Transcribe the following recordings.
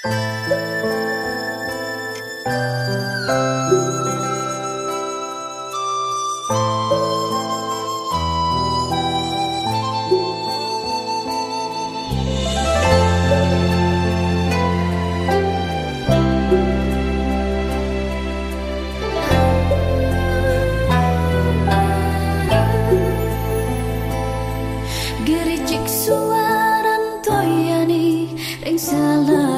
Gericik suaran toyani ring salah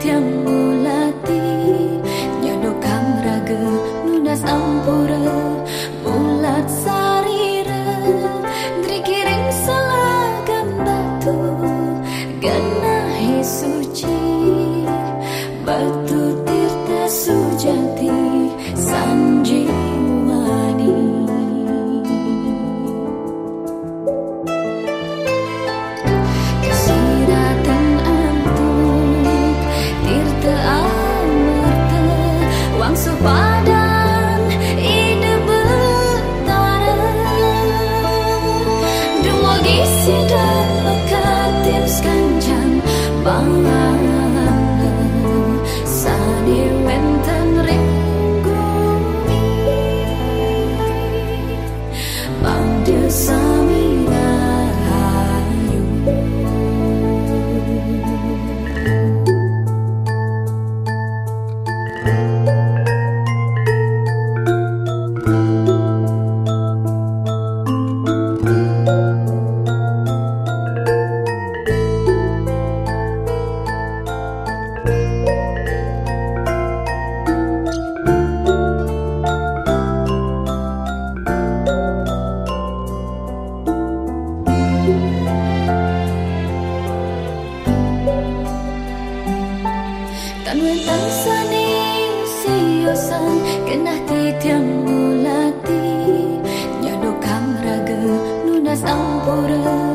tiang lati Nyono kang raga, Nunas ampura. Mulat sarira Drigiring salagam batu. Ganahi suci, Batu tirta felicidade. Tiang bulati Nyadok kang raga Lunas ang pura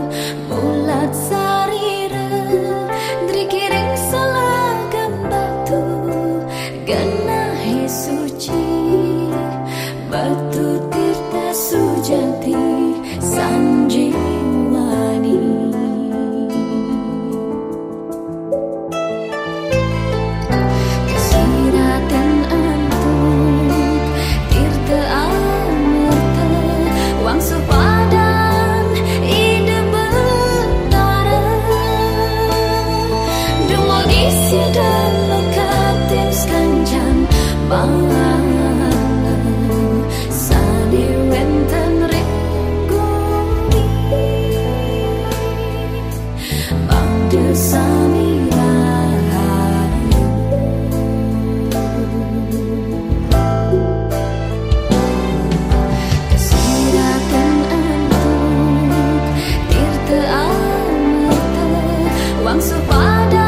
bang